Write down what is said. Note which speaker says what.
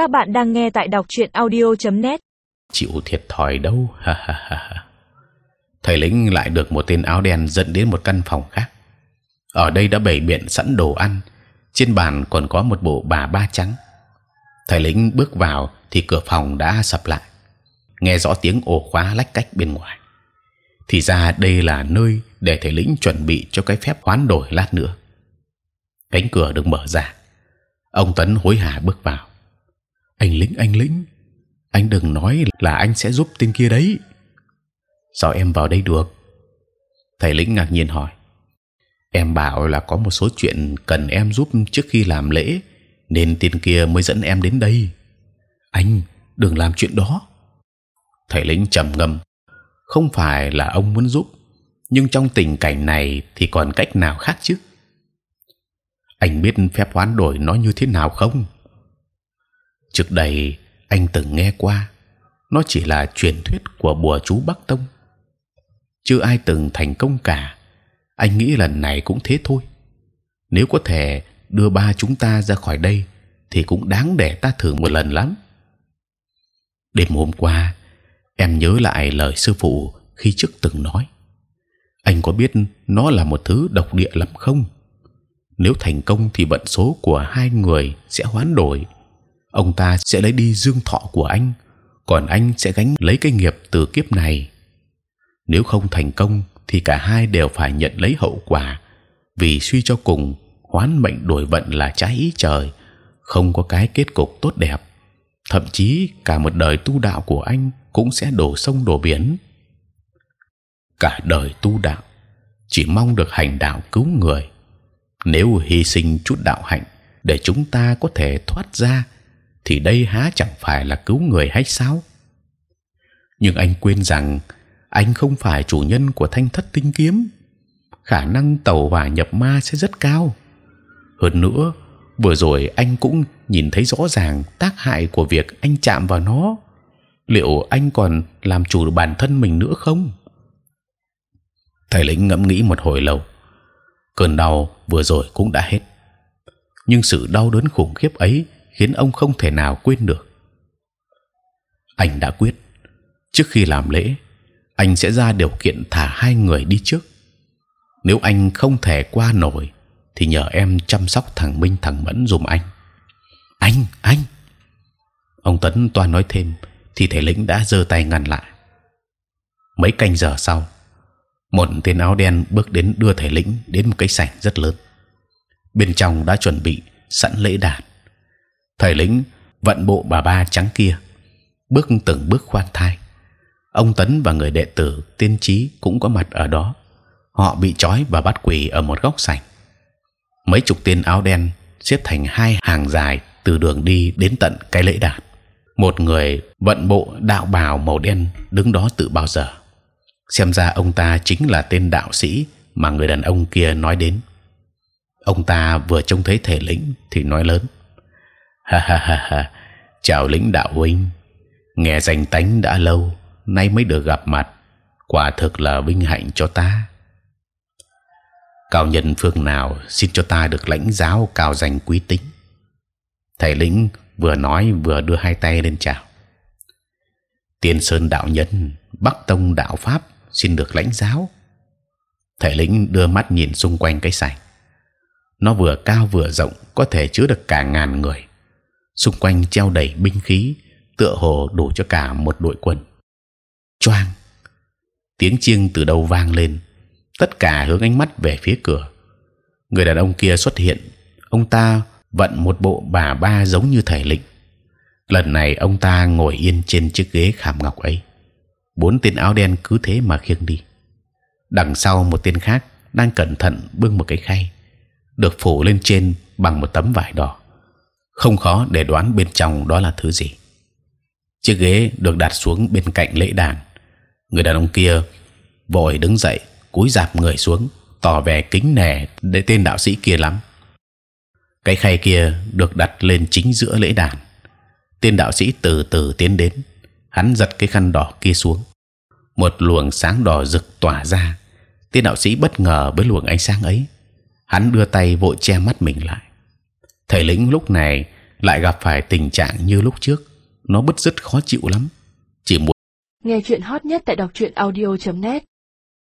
Speaker 1: Các bạn đang nghe tại đọc truyện audio.net.
Speaker 2: chịu thiệt thòi đâu, ha ha ha ha. thầy lĩnh lại được một tên áo đen dẫn đến một căn phòng khác. Ở đây đã bày biện sẵn đồ ăn, trên bàn còn có một bộ bà ba trắng. Thầy lĩnh bước vào thì cửa phòng đã sập lại. Nghe rõ tiếng ổ khóa lách cách bên ngoài. Thì ra đây là nơi để thầy lĩnh chuẩn bị cho cái phép hoán đổi lát nữa. Cánh cửa được mở ra. Ông tấn hối hả bước vào anh lĩnh anh lĩnh. Anh đừng nói là anh sẽ giúp tên kia đấy. Sao em vào đây được? Thầy lĩnh ngạc nhiên hỏi. Em bảo là có một số chuyện cần em giúp trước khi làm lễ, nên tên kia mới dẫn em đến đây. Anh, đừng làm chuyện đó. Thầy lĩnh trầm ngâm. Không phải là ông muốn giúp, nhưng trong tình cảnh này thì còn cách nào khác chứ? Anh biết phép hoán đổi nó như thế nào không? Trước đây, anh từng nghe qua, nó chỉ là truyền thuyết của bùa chú bắc tông. Chưa ai từng thành công cả, anh nghĩ lần này cũng thế thôi. Nếu có thể đưa ba chúng ta ra khỏi đây, thì cũng đáng để ta thử một lần lắm. Đêm hôm qua, em nhớ lại lời sư phụ khi trước từng nói. Anh có biết nó là một thứ độc địa lắm không? Nếu thành công thì vận số của hai người sẽ hoán đổi ông ta sẽ lấy đi dương thọ của anh, còn anh sẽ gánh lấy cái nghiệp từ kiếp này. Nếu không thành công, thì cả hai đều phải nhận lấy hậu quả, vì suy cho cùng, hoán mệnh đổi vận là trái ý trời, không có cái kết cục tốt đẹp. Thậm chí cả một đời tu đạo của anh cũng sẽ đổ sông đổ biển. Cả đời tu đạo chỉ mong được hành đạo cứu người. Nếu hy sinh chút đạo hạnh để chúng ta có thể thoát ra thì đây há chẳng phải là cứu người hay sao? Nhưng anh quên rằng anh không phải chủ nhân của thanh thất tinh kiếm. Khả năng tàu hỏa nhập ma sẽ rất cao. Hơn nữa, vừa rồi anh cũng nhìn thấy rõ ràng tác hại của việc anh chạm vào nó. Liệu anh còn làm chủ bản thân mình nữa không? Thầy lĩnh ngẫm nghĩ một hồi lâu. Cơn đau vừa rồi cũng đã hết. Nhưng sự đau đớn khủng khiếp ấy khiến ông không thể nào quên được anh đã quyết trước khi làm lễ anh sẽ ra điều kiện thả hai người đi trước nếu anh không thể qua nổi thì nhờ em chăm sóc thằng Minh thằng Mẫn dùm anh. Anh, anh. Ông Tấn toan nói thêm thì thầy lĩnh đã giơ tay ngăn lại. Mấy canh giờ sau, một tên áo đen bước đến đưa thầy lĩnh đến một cái sảnh rất lớn. Bên trong đã chuẩn bị sẵn lễ đàn. Thầy lĩnh vận bộ bà ba trắng kia, bước từng bước khoan thai. Ông Tấn và người đệ tử tiên trí cũng có mặt ở đó. Họ bị trói và bắt quỳ ở một góc sảnh. Mấy chục tên áo đen xếp thành hai hàng dài từ đường đi đến tận cái lễ đàn. Một người vận bộ đạo bào màu đen đứng đó tự bao giờ. Xem ra ông ta chính là tên đạo sĩ mà người đàn ông kia nói đến. Ông ta vừa trông thấy thể lĩnh thì nói lớn ha ha ha ha. Chào lĩnh đạo huynh. Nghe danh tánh đã lâu, nay mới được gặp mặt. Quả thực là vinh hạnh cho ta. Cao nhân phương nào xin cho ta được lãnh giáo cao danh quý tính. Thầy lĩnh vừa nói vừa đưa hai tay lên chào. Tiên sơn đạo nhân, bắc tông đạo pháp xin được lãnh giáo. Thầy lĩnh đưa mắt nhìn xung quanh cái sảnh. Nó vừa cao vừa rộng, có thể chứa được cả ngàn người xung quanh treo đầy binh khí, tựa hồ đủ cho cả một đội quân. Choang! Tiếng chiêng từ đâu vang lên? Tất cả hướng ánh mắt về phía cửa. Người đàn ông kia xuất hiện. Ông ta vận một bộ bà ba giống như thể lĩnh lần này ông ta ngồi yên trên chiếc ghế khảm ngọc ấy. Bốn tên áo đen cứ thế mà khiêng đi. Đằng sau một tên khác đang cẩn thận bưng một cái khay, được phủ lên trên bằng một tấm vải đỏ không khó để đoán bên trong đó là thứ gì. Chiếc ghế được đặt xuống bên cạnh lễ đàn. Người đàn ông kia vội đứng dậy, cúi dạp người xuống, tỏ vẻ kính nể để tên đạo sĩ kia lắm. Cái khay kia được đặt lên chính giữa lễ đàn. Tên đạo sĩ từ từ tiến đến, hắn giật cái khăn đỏ kia xuống. Một luồng sáng đỏ rực tỏa ra. Tên đạo sĩ bất ngờ với luồng ánh sáng ấy. Hắn đưa tay vội che mắt mình lại thầy lĩnh lúc này lại gặp phải tình trạng như lúc trước. Nó bứt rứt khó chịu lắm. Chỉ muốn
Speaker 1: nghe chuyện hot nhất tại đọc truyện audio .net.